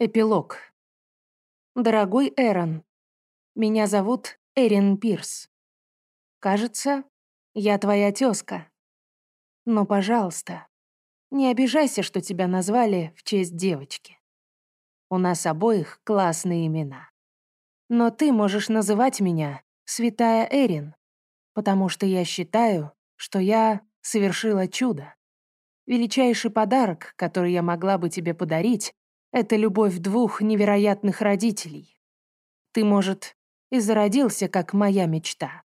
Эпилог. Дорогой Эрон, меня зовут Эрин Пирс. Кажется, я твоя тезка. Но, пожалуйста, не обижайся, что тебя назвали в честь девочки. У нас обоих классные имена. Но ты можешь называть меня Святая Эрин, потому что я считаю, что я совершила чудо. Величайший подарок, который я могла бы тебе подарить, это любовь двух невероятных родителей. Ты, может, и зародился, как моя мечта.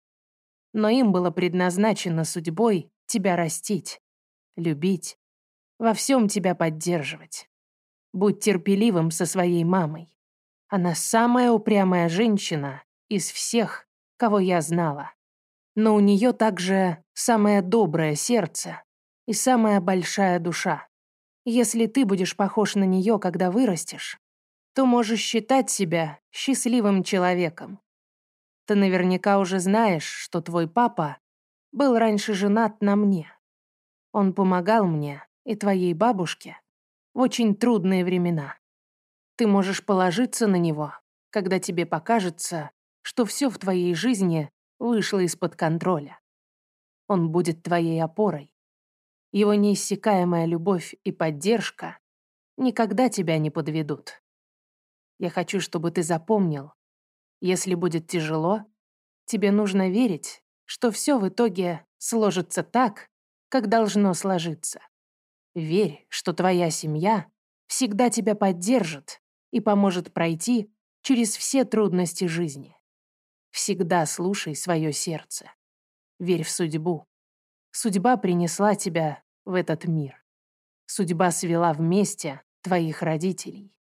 Но им было предназначено судьбой тебя растить, любить, во всем тебя поддерживать. Будь терпеливым со своей мамой. Она самая упрямая женщина из всех, кого я знала. Но у нее также самое доброе сердце и самая большая душа. Если ты будешь похож на нее, когда вырастешь, то можешь считать себя счастливым человеком. Ты наверняка уже знаешь, что твой папа был раньше женат на мне. Он помогал мне и твоей бабушке в очень трудные времена. Ты можешь положиться на него, когда тебе покажется, что все в твоей жизни вышло из-под контроля. Он будет твоей опорой, его неиссякаемая любовь и поддержка никогда тебя не подведут. Я хочу, чтобы ты запомнил, если будет тяжело, тебе нужно верить, что все в итоге сложится так, как должно сложиться. Верь, что твоя семья всегда тебя поддержит и поможет пройти через все трудности жизни. Всегда слушай свое сердце. Верь в судьбу. Судьба принесла тебя в этот мир. Судьба свела вместе твоих родителей.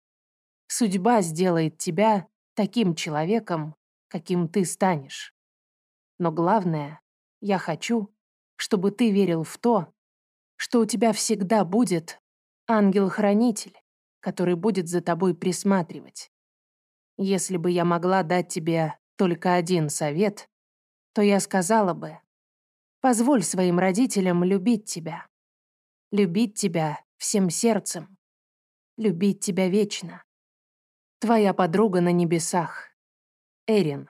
Судьба сделает тебя таким человеком, каким ты станешь. Но главное, я хочу, чтобы ты верил в то, что у тебя всегда будет ангел-хранитель, который будет за тобой присматривать. Если бы я могла дать тебе только один совет, то я сказала бы, Позволь своим родителям любить тебя. Любить тебя всем сердцем. Любить тебя вечно. Твоя подруга на небесах. Эрин.